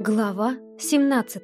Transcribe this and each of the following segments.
Глава 17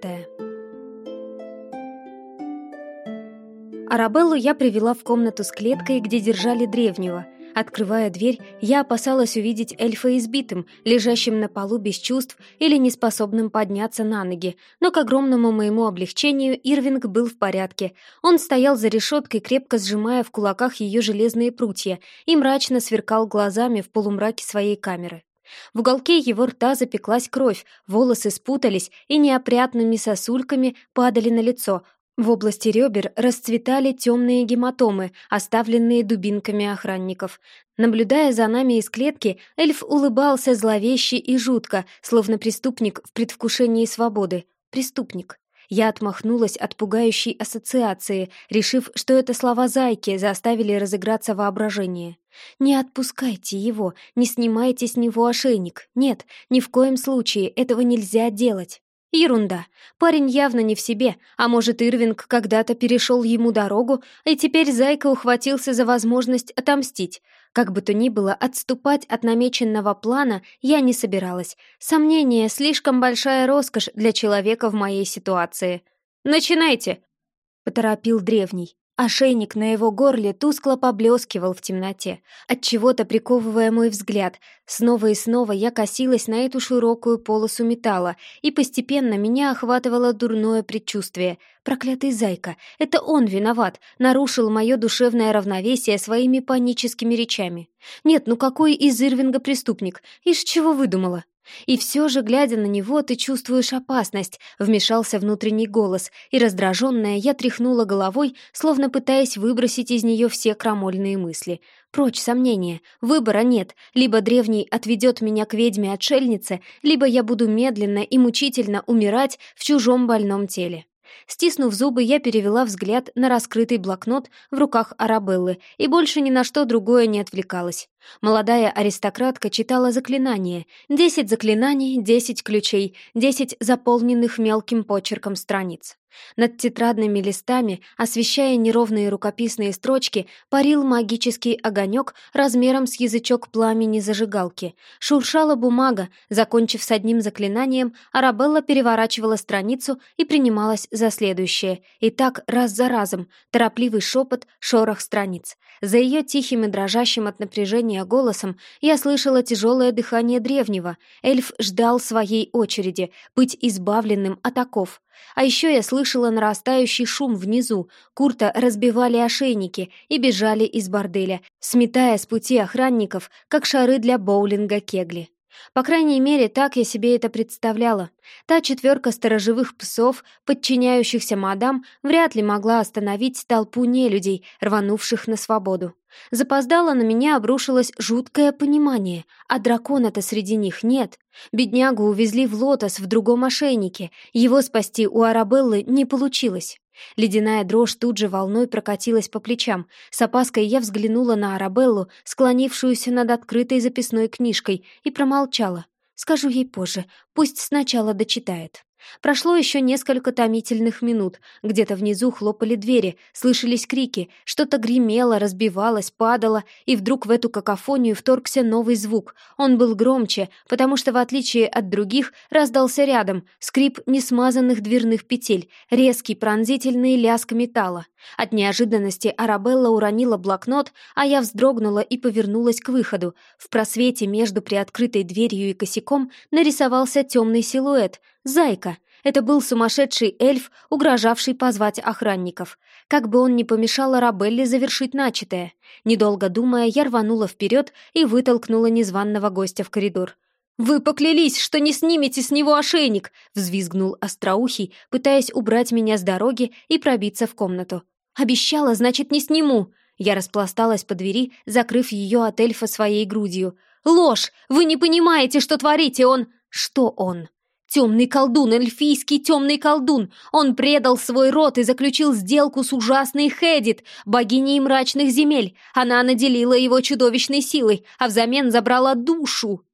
Арабеллу я привела в комнату с клеткой, где держали древнего. Открывая дверь, я опасалась увидеть эльфа избитым, лежащим на полу без чувств или неспособным подняться на ноги, но к огромному моему облегчению Ирвинг был в порядке. Он стоял за решеткой, крепко сжимая в кулаках ее железные прутья, и мрачно сверкал глазами в полумраке своей камеры. В уголке его рта запеклась кровь, волосы спутались и неопрятными сосульками падали на лицо. В области ребер расцветали темные гематомы, оставленные дубинками охранников. Наблюдая за нами из клетки, эльф улыбался зловеще и жутко, словно преступник в предвкушении свободы. Преступник. Я отмахнулась от пугающей ассоциации, решив, что это слова зайки заставили разыграться воображение. «Не отпускайте его, не снимайте с него ошейник. Нет, ни в коем случае этого нельзя делать». Ерунда. Парень явно не в себе, а может, Ирвинг когда-то перешел ему дорогу, и теперь Зайка ухватился за возможность отомстить. Как бы то ни было, отступать от намеченного плана я не собиралась. Сомнение — слишком большая роскошь для человека в моей ситуации. «Начинайте!» — поторопил древний. Ошейник на его горле тускло поблескивал в темноте, отчего-то приковывая мой взгляд. Снова и снова я косилась на эту широкую полосу металла, и постепенно меня охватывало дурное предчувствие. Проклятый зайка, это он виноват, нарушил мое душевное равновесие своими паническими речами. Нет, ну какой из Ирвинга преступник? Из чего выдумала? И все же, глядя на него, ты чувствуешь опасность, вмешался внутренний голос, и раздраженная я тряхнула головой, словно пытаясь выбросить из нее все крамольные мысли. Прочь сомнения, выбора нет, либо древний отведет меня к ведьме-отшельнице, либо я буду медленно и мучительно умирать в чужом больном теле. Стиснув зубы, я перевела взгляд на раскрытый блокнот в руках Арабеллы и больше ни на что другое не отвлекалась. Молодая аристократка читала заклинания. Десять заклинаний, десять ключей, десять заполненных мелким почерком страниц. Над тетрадными листами, освещая неровные рукописные строчки, парил магический огонек размером с язычок пламени зажигалки. Шуршала бумага, закончив с одним заклинанием, Арабелла переворачивала страницу и принималась за следующее. И так раз за разом, торопливый шепот, шорох страниц. За ее тихим и дрожащим от напряжения голосом я слышала тяжелое дыхание древнего. Эльф ждал своей очереди быть избавленным от оков. А еще я слышала нарастающий шум внизу. Курта разбивали ошейники и бежали из борделя, сметая с пути охранников, как шары для боулинга кегли. По крайней мере, так я себе это представляла. Та четверка сторожевых псов, подчиняющихся мадам, вряд ли могла остановить толпу нелюдей, рванувших на свободу. Запоздало на меня обрушилось жуткое понимание, а дракона-то среди них нет. Беднягу увезли в лотос в другом ошейнике, его спасти у Арабеллы не получилось. Ледяная дрожь тут же волной прокатилась по плечам. С опаской я взглянула на Арабеллу, склонившуюся над открытой записной книжкой, и промолчала. Скажу ей позже, пусть сначала дочитает. Прошло еще несколько томительных минут. Где-то внизу хлопали двери, слышались крики, что-то гремело, разбивалось, падало, и вдруг в эту какофонию вторгся новый звук. Он был громче, потому что, в отличие от других, раздался рядом скрип несмазанных дверных петель, резкий пронзительный лязг металла. От неожиданности Арабелла уронила блокнот, а я вздрогнула и повернулась к выходу. В просвете между приоткрытой дверью и косяком нарисовался темный силуэт — Зайка. Это был сумасшедший эльф, угрожавший позвать охранников. Как бы он ни помешал Арабелле завершить начатое. Недолго думая, я рванула вперед и вытолкнула незваного гостя в коридор. «Вы поклялись, что не снимете с него ошейник!» — взвизгнул Остроухий, пытаясь убрать меня с дороги и пробиться в комнату. «Обещала, значит, не сниму!» Я распласталась по двери, закрыв ее от эльфа своей грудью. «Ложь! Вы не понимаете, что творите! Он...» «Что он?» Темный колдун, эльфийский темный колдун. Он предал свой род и заключил сделку с ужасной Хедит, богиней мрачных земель. Она наделила его чудовищной силой, а взамен забрала душу.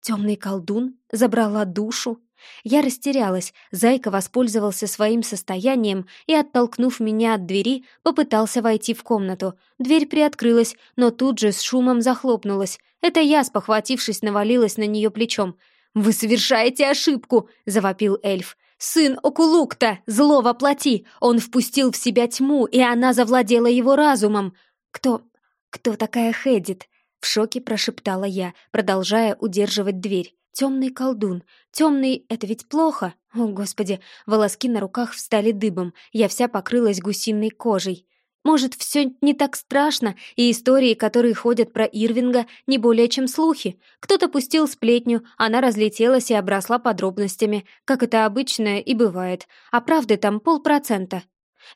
Темный колдун забрала душу. Я растерялась, Зайка воспользовался своим состоянием и, оттолкнув меня от двери, попытался войти в комнату. Дверь приоткрылась, но тут же с шумом захлопнулась. Это я, спохватившись, навалилась на нее плечом. «Вы совершаете ошибку!» — завопил эльф. «Сын Окулукта, зло воплоти! Он впустил в себя тьму, и она завладела его разумом!» «Кто... кто такая Хедит?» — в шоке прошептала я, продолжая удерживать дверь. Темный колдун. Темный — это ведь плохо. О, Господи, волоски на руках встали дыбом. Я вся покрылась гусиной кожей. Может, все не так страшно, и истории, которые ходят про Ирвинга, не более чем слухи. Кто-то пустил сплетню, она разлетелась и обросла подробностями, как это обычно и бывает, а правды там полпроцента.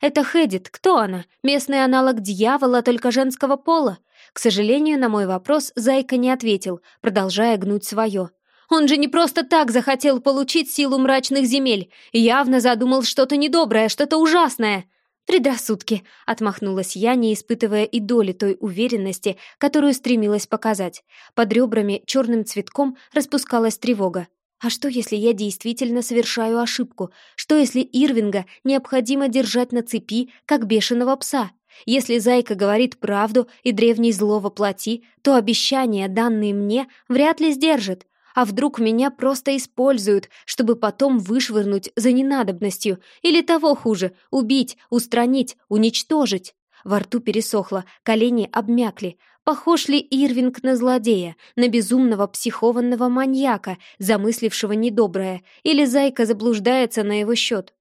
Это Хедит, кто она? Местный аналог дьявола, только женского пола? К сожалению, на мой вопрос Зайка не ответил, продолжая гнуть свое. Он же не просто так захотел получить силу мрачных земель. Явно задумал что-то недоброе, что-то ужасное. «Предрассудки», — отмахнулась я, не испытывая и доли той уверенности, которую стремилась показать. Под ребрами черным цветком распускалась тревога. А что, если я действительно совершаю ошибку? Что, если Ирвинга необходимо держать на цепи, как бешеного пса? Если Зайка говорит правду и древний зло воплоти, то обещания, данные мне, вряд ли сдержит. А вдруг меня просто используют, чтобы потом вышвырнуть за ненадобностью? Или того хуже — убить, устранить, уничтожить? Во рту пересохло, колени обмякли. Похож ли Ирвинг на злодея, на безумного психованного маньяка, замыслившего недоброе, или Зайка заблуждается на его счет?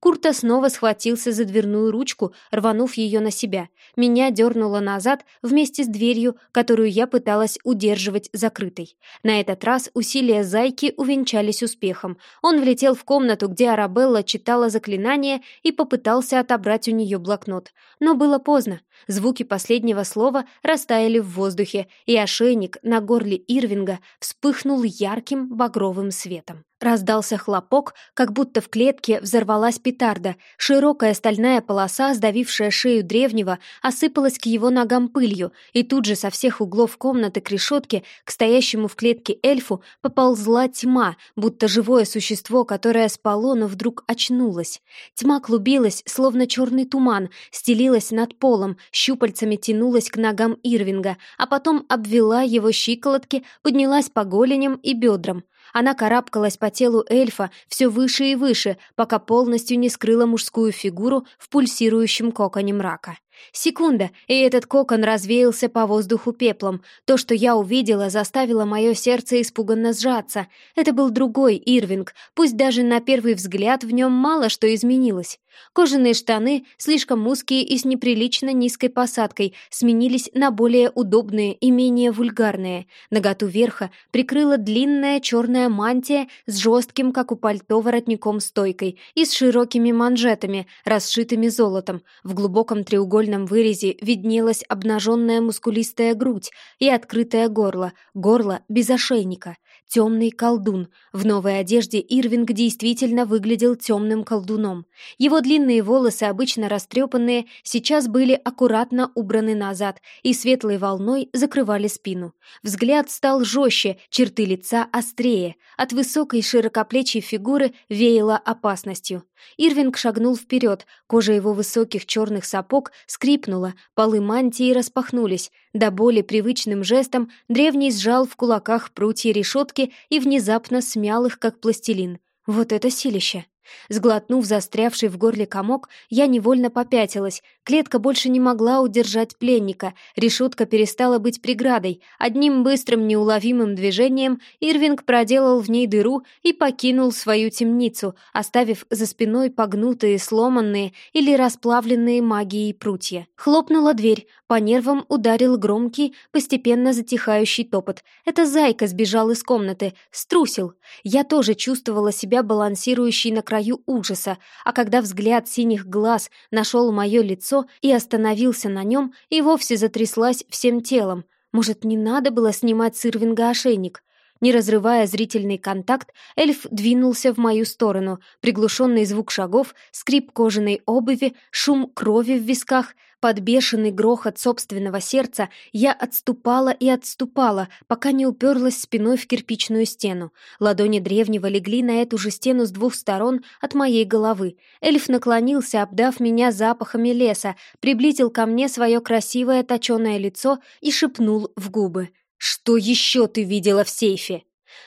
Курта снова схватился за дверную ручку, рванув ее на себя. Меня дернуло назад вместе с дверью, которую я пыталась удерживать закрытой. На этот раз усилия зайки увенчались успехом. Он влетел в комнату, где Арабелла читала заклинание и попытался отобрать у нее блокнот. Но было поздно. Звуки последнего слова растаяли в воздухе, и ошейник на горле Ирвинга вспыхнул ярким багровым светом. Раздался хлопок, как будто в клетке взорвалась петарда. Широкая стальная полоса, сдавившая шею древнего, осыпалась к его ногам пылью, и тут же со всех углов комнаты к решетке, к стоящему в клетке эльфу, поползла тьма, будто живое существо, которое спало, но вдруг очнулось. Тьма клубилась, словно черный туман, стелилась над полом, щупальцами тянулась к ногам Ирвинга, а потом обвела его щиколотки, поднялась по голеням и бедрам. Она карабкалась по телу эльфа все выше и выше, пока полностью не скрыла мужскую фигуру в пульсирующем коконе мрака. Секунда, и этот кокон развеялся по воздуху пеплом. То, что я увидела, заставило мое сердце испуганно сжаться. Это был другой Ирвинг, пусть даже на первый взгляд в нем мало что изменилось. Кожаные штаны, слишком узкие и с неприлично низкой посадкой, сменились на более удобные и менее вульгарные. Наготу верха прикрыла длинная черная мантия с жестким, как у пальто, воротником стойкой и с широкими манжетами, расшитыми золотом. В глубоком треугольном треугольном вырезе виднелась обнаженная мускулистая грудь и открытое горло, горло без ошейника. Темный колдун. В новой одежде Ирвинг действительно выглядел темным колдуном. Его длинные волосы, обычно растрепанные, сейчас были аккуратно убраны назад и светлой волной закрывали спину. Взгляд стал жестче, черты лица острее. От высокой широкоплечей фигуры веяло опасностью. Ирвинг шагнул вперед, кожа его высоких черных сапог скрипнула, полы мантии распахнулись. До боли привычным жестом древний сжал в кулаках прутья решетки и внезапно смял их, как пластилин. Вот это силище! Сглотнув застрявший в горле комок, я невольно попятилась. Клетка больше не могла удержать пленника. Решетка перестала быть преградой. Одним быстрым неуловимым движением Ирвинг проделал в ней дыру и покинул свою темницу, оставив за спиной погнутые, сломанные или расплавленные магией прутья. Хлопнула дверь, по нервам ударил громкий, постепенно затихающий топот. Это зайка сбежал из комнаты, струсил. Я тоже чувствовала себя балансирующей на краю ужаса, а когда взгляд синих глаз нашел мое лицо и остановился на нем, и вовсе затряслась всем телом. Может, не надо было снимать с Ирвинга ошейник? Не разрывая зрительный контакт, эльф двинулся в мою сторону. Приглушенный звук шагов, скрип кожаной обуви, шум крови в висках. Под бешеный грохот собственного сердца, я отступала и отступала, пока не уперлась спиной в кирпичную стену. Ладони древнего легли на эту же стену с двух сторон от моей головы. Эльф наклонился, обдав меня запахами леса, приблизил ко мне свое красивое точеное лицо и шепнул в губы. «Что еще ты видела в сейфе?»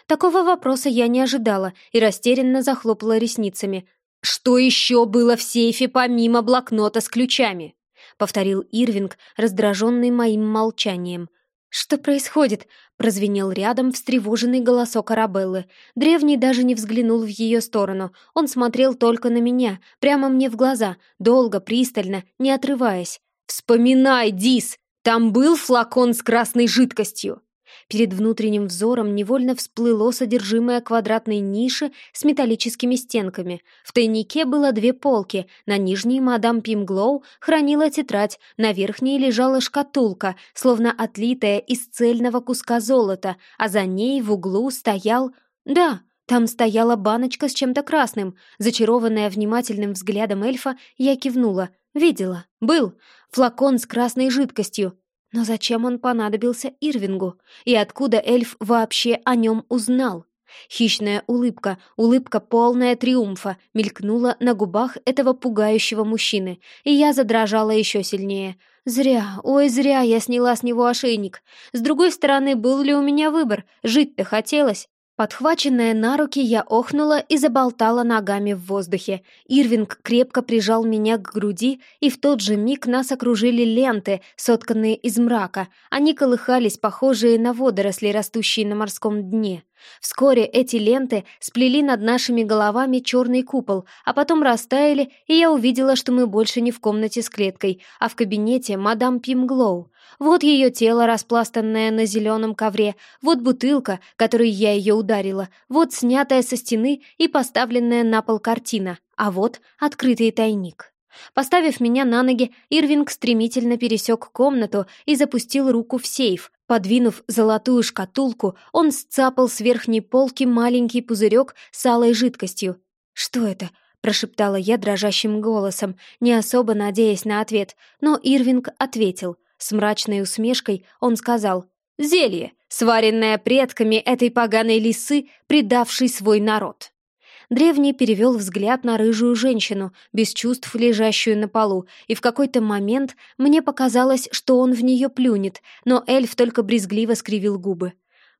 Такого вопроса я не ожидала и растерянно захлопала ресницами. «Что еще было в сейфе помимо блокнота с ключами?» — повторил Ирвинг, раздраженный моим молчанием. «Что происходит?» — прозвенел рядом встревоженный голосок Арабеллы. Древний даже не взглянул в ее сторону. Он смотрел только на меня, прямо мне в глаза, долго, пристально, не отрываясь. «Вспоминай, Дис! Там был флакон с красной жидкостью!» Перед внутренним взором невольно всплыло содержимое квадратной ниши с металлическими стенками. В тайнике было две полки, на нижней мадам Пимглоу хранила тетрадь, на верхней лежала шкатулка, словно отлитая из цельного куска золота, а за ней в углу стоял... Да, там стояла баночка с чем-то красным. Зачарованная внимательным взглядом эльфа, я кивнула. Видела. Был. Флакон с красной жидкостью. Но зачем он понадобился Ирвингу? И откуда эльф вообще о нем узнал? Хищная улыбка, улыбка полная триумфа, мелькнула на губах этого пугающего мужчины, и я задрожала еще сильнее. Зря, ой, зря я сняла с него ошейник. С другой стороны, был ли у меня выбор? Жить-то хотелось. Подхваченная на руки, я охнула и заболтала ногами в воздухе. Ирвинг крепко прижал меня к груди, и в тот же миг нас окружили ленты, сотканные из мрака. Они колыхались, похожие на водоросли, растущие на морском дне. Вскоре эти ленты сплели над нашими головами черный купол, а потом растаяли, и я увидела, что мы больше не в комнате с клеткой, а в кабинете мадам Пимглоу. Вот ее тело, распластанное на зеленом ковре, вот бутылка, которой я ее ударила, вот снятая со стены и поставленная на пол картина, а вот открытый тайник. Поставив меня на ноги, Ирвинг стремительно пересек комнату и запустил руку в сейф. Подвинув золотую шкатулку, он сцапал с верхней полки маленький пузырек с алой жидкостью. «Что это?» — прошептала я дрожащим голосом, не особо надеясь на ответ, но Ирвинг ответил — с мрачной усмешкой он сказал «Зелье, сваренное предками этой поганой лисы, предавшей свой народ». Древний перевел взгляд на рыжую женщину, без чувств лежащую на полу, и в какой-то момент мне показалось, что он в нее плюнет, но эльф только брезгливо скривил губы.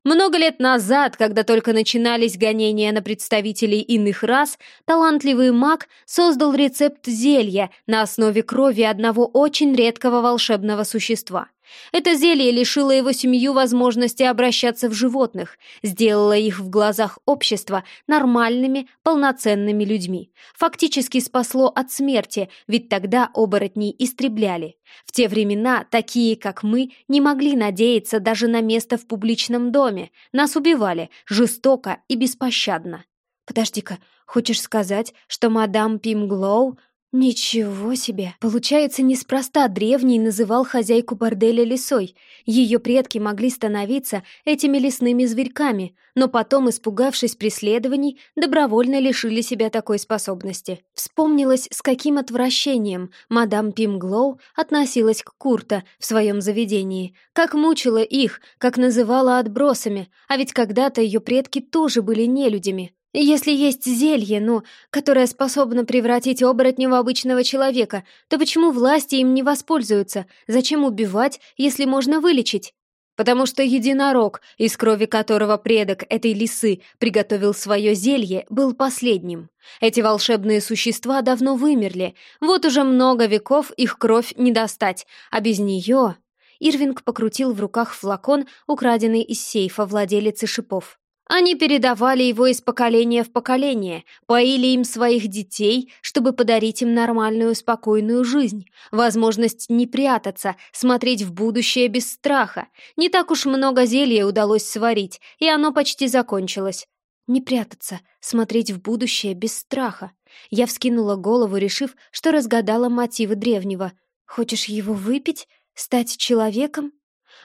Много лет назад, когда только начинались гонения на представителей иных рас, талантливый маг создал рецепт зелья на основе крови одного очень редкого волшебного существа. Это зелье лишило его семью возможности обращаться в животных, сделало их в глазах общества нормальными, полноценными людьми. Фактически спасло от смерти, ведь тогда оборотней истребляли. В те времена такие, как мы, не могли надеяться даже на место в публичном доме. Нас убивали жестоко и беспощадно. «Подожди-ка, хочешь сказать, что мадам Пимглоу Ничего себе! Получается, неспроста древний называл хозяйку борделя лисой. Ее предки могли становиться этими лесными зверьками, но потом, испугавшись преследований, добровольно лишили себя такой способности. Вспомнилось, с каким отвращением мадам Пимглоу относилась к Курта в своем заведении, как мучила их, как называла отбросами, а ведь когда-то ее предки тоже были нелюдями. Если есть зелье, ну, которое способно превратить оборотня в обычного человека, то почему власти им не воспользуются? Зачем убивать, если можно вылечить? Потому что единорог, из крови которого предок этой лисы приготовил свое зелье, был последним. Эти волшебные существа давно вымерли, вот уже много веков их кровь не достать, а без нее... Ирвинг покрутил в руках флакон, украденный из сейфа владелицы шипов. Они передавали его из поколения в поколение, поили им своих детей, чтобы подарить им нормальную спокойную жизнь, возможность не прятаться, смотреть в будущее без страха. Не так уж много зелья удалось сварить, и оно почти закончилось. Не прятаться, смотреть в будущее без страха. Я вскинула голову, решив, что разгадала мотивы древнего. «Хочешь его выпить? Стать человеком?»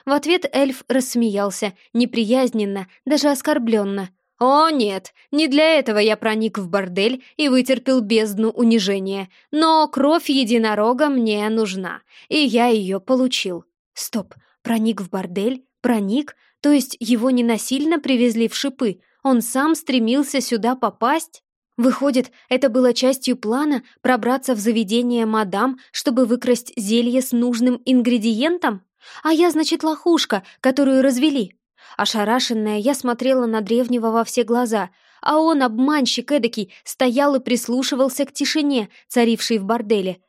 В ответ эльф рассмеялся, неприязненно, даже оскорбленно. О, нет, не для этого я проник в бордель и вытерпел бездну унижения. Но кровь единорога мне нужна, и я ее получил. Стоп, проник в бордель? Проник? То есть его не насильно привезли в шипы? Он сам стремился сюда попасть? Выходит, это было частью плана пробраться в заведение мадам, чтобы выкрасть зелье с нужным ингредиентом? А я, значит, лохушка, которую развели. Ошарашенная, я смотрела на древнего во все глаза, а он, обманщик эдакий, стоял и прислушивался к тишине, царившей в борделе.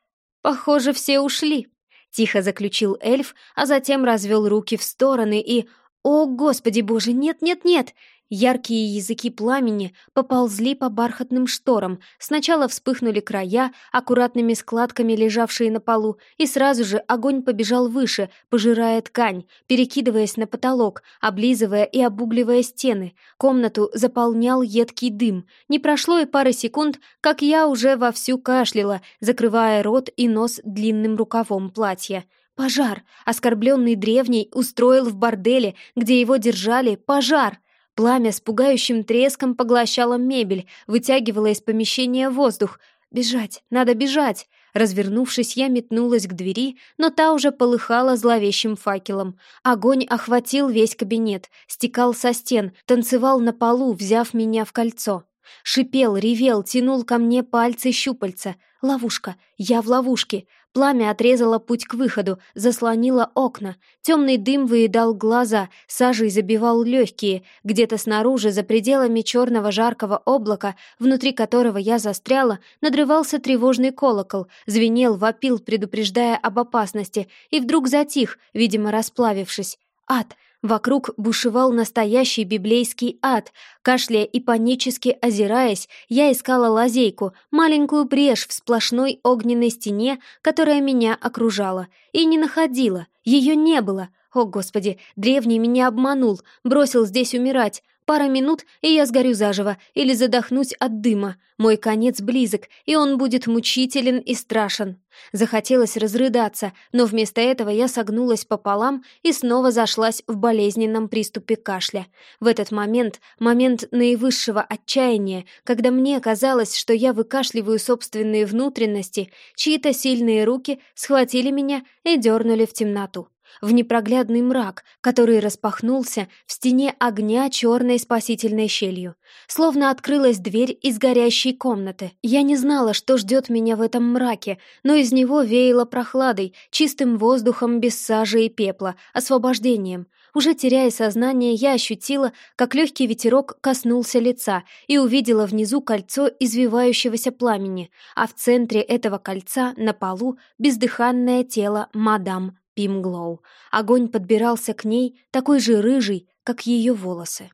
«Похоже, все ушли», — тихо заключил эльф, а затем развел руки в стороны и... «О, господи боже, нет-нет-нет!» Яркие языки пламени поползли по бархатным шторам, сначала вспыхнули края, аккуратными складками лежавшие на полу, и сразу же огонь побежал выше, пожирая ткань, перекидываясь на потолок, облизывая и обугливая стены. Комнату заполнял едкий дым. Не прошло и пары секунд, как я уже вовсю кашляла, закрывая рот и нос длинным рукавом платья. Пожар! Оскорбленный древний устроил в борделе, где его держали, пожар! Пламя с пугающим треском поглощало мебель, вытягивало из помещения воздух. «Бежать! Надо бежать!» Развернувшись, я метнулась к двери, но та уже полыхала зловещим факелом. Огонь охватил весь кабинет, стекал со стен, танцевал на полу, взяв меня в кольцо. Шипел, ревел, тянул ко мне пальцы щупальца. Ловушка. Я в ловушке. Пламя отрезало путь к выходу, заслонило окна. Темный дым выедал глаза, сажей забивал легкие. Где-то снаружи, за пределами черного жаркого облака, внутри которого я застряла, надрывался тревожный колокол, звенел, вопил, предупреждая об опасности, и вдруг затих, видимо, расплавившись. Ад! Вокруг бушевал настоящий библейский ад. Кашляя и панически озираясь, я искала лазейку, маленькую брешь в сплошной огненной стене, которая меня окружала, и не находила. Ее не было. О, Господи, древний меня обманул, бросил здесь умирать, Пара минут, и я сгорю заживо или задохнусь от дыма. Мой конец близок, и он будет мучителен и страшен. Захотелось разрыдаться, но вместо этого я согнулась пополам и снова зашлась в болезненном приступе кашля. В этот момент, момент наивысшего отчаяния, когда мне казалось, что я выкашливаю собственные внутренности, чьи-то сильные руки схватили меня и дернули в темноту в непроглядный мрак, который распахнулся в стене огня черной спасительной щелью. Словно открылась дверь из горящей комнаты. Я не знала, что ждет меня в этом мраке, но из него веяло прохладой, чистым воздухом без сажи и пепла, освобождением. Уже теряя сознание, я ощутила, как легкий ветерок коснулся лица и увидела внизу кольцо извивающегося пламени, а в центре этого кольца на полу бездыханное тело мадам Пимглоу. Огонь подбирался к ней, такой же рыжий, как ее волосы.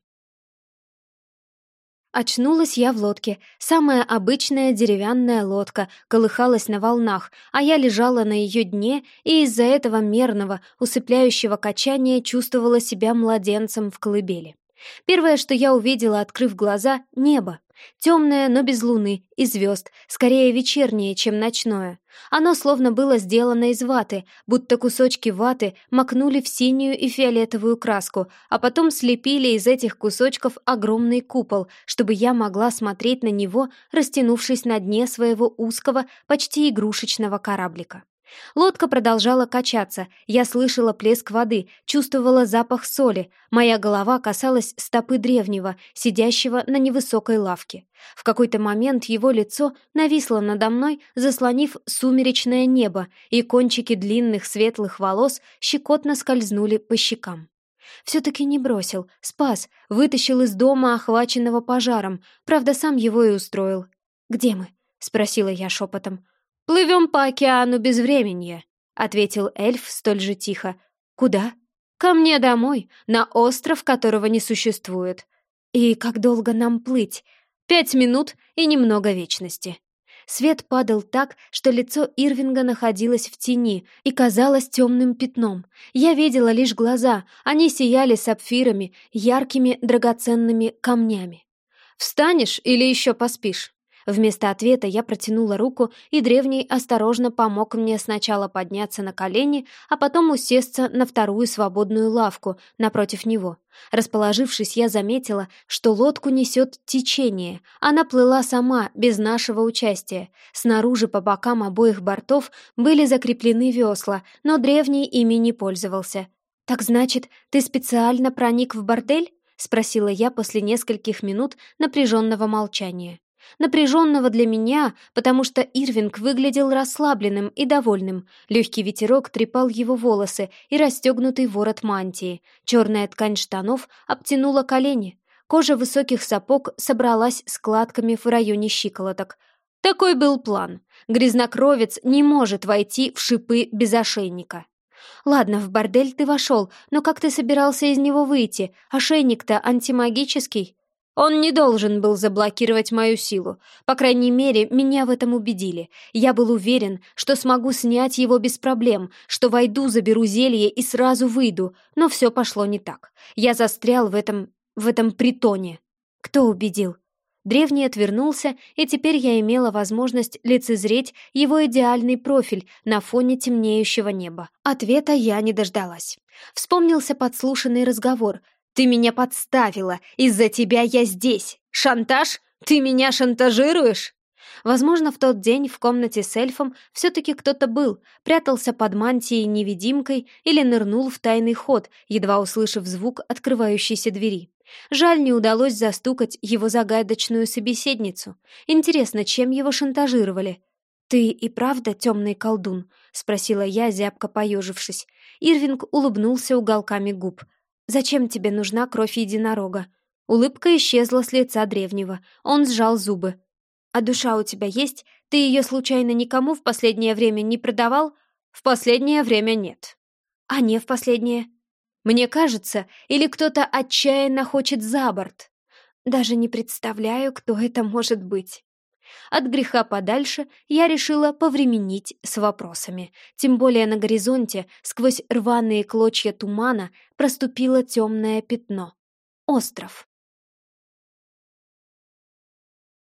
Очнулась я в лодке. Самая обычная деревянная лодка колыхалась на волнах, а я лежала на ее дне и из-за этого мерного, усыпляющего качания чувствовала себя младенцем в колыбели. Первое, что я увидела, открыв глаза — небо. Темное, но без луны и звезд, скорее вечернее, чем ночное. Оно словно было сделано из ваты, будто кусочки ваты макнули в синюю и фиолетовую краску, а потом слепили из этих кусочков огромный купол, чтобы я могла смотреть на него, растянувшись на дне своего узкого, почти игрушечного кораблика. Лодка продолжала качаться, я слышала плеск воды, чувствовала запах соли, моя голова касалась стопы древнего, сидящего на невысокой лавке. В какой-то момент его лицо нависло надо мной, заслонив сумеречное небо, и кончики длинных светлых волос щекотно скользнули по щекам. Все-таки не бросил, спас, вытащил из дома, охваченного пожаром, правда, сам его и устроил. «Где мы?» — спросила я шепотом. «Плывем по океану без времени», — ответил эльф столь же тихо. «Куда?» «Ко мне домой, на остров, которого не существует». «И как долго нам плыть?» «Пять минут и немного вечности». Свет падал так, что лицо Ирвинга находилось в тени и казалось темным пятном. Я видела лишь глаза, они сияли сапфирами, яркими драгоценными камнями. «Встанешь или еще поспишь?» Вместо ответа я протянула руку, и древний осторожно помог мне сначала подняться на колени, а потом усесться на вторую свободную лавку напротив него. Расположившись, я заметила, что лодку несет течение. Она плыла сама, без нашего участия. Снаружи по бокам обоих бортов были закреплены весла, но древний ими не пользовался. «Так значит, ты специально проник в бордель?» — спросила я после нескольких минут напряженного молчания. Напряженного для меня, потому что Ирвинг выглядел расслабленным и довольным. Легкий ветерок трепал его волосы и расстегнутый ворот мантии. Черная ткань штанов обтянула колени. Кожа высоких сапог собралась складками в районе щиколоток. Такой был план. Грязнокровец не может войти в шипы без ошейника. «Ладно, в бордель ты вошел, но как ты собирался из него выйти? Ошейник-то антимагический». Он не должен был заблокировать мою силу. По крайней мере, меня в этом убедили. Я был уверен, что смогу снять его без проблем, что войду, заберу зелье и сразу выйду. Но все пошло не так. Я застрял в этом... в этом притоне. Кто убедил? Древний отвернулся, и теперь я имела возможность лицезреть его идеальный профиль на фоне темнеющего неба. Ответа я не дождалась. Вспомнился подслушанный разговор — ты меня подставила, из-за тебя я здесь. Шантаж? Ты меня шантажируешь?» Возможно, в тот день в комнате с эльфом все-таки кто-то был, прятался под мантией невидимкой или нырнул в тайный ход, едва услышав звук открывающейся двери. Жаль, не удалось застукать его загадочную собеседницу. Интересно, чем его шантажировали? «Ты и правда темный колдун?» — спросила я, зябко поежившись. Ирвинг улыбнулся уголками губ. «Зачем тебе нужна кровь единорога?» Улыбка исчезла с лица древнего. Он сжал зубы. «А душа у тебя есть? Ты ее случайно никому в последнее время не продавал?» «В последнее время нет». «А не в последнее?» «Мне кажется, или кто-то отчаянно хочет за борт?» «Даже не представляю, кто это может быть». От греха подальше я решила повременить с вопросами. Тем более на горизонте, сквозь рваные клочья тумана, проступило темное пятно. Остров.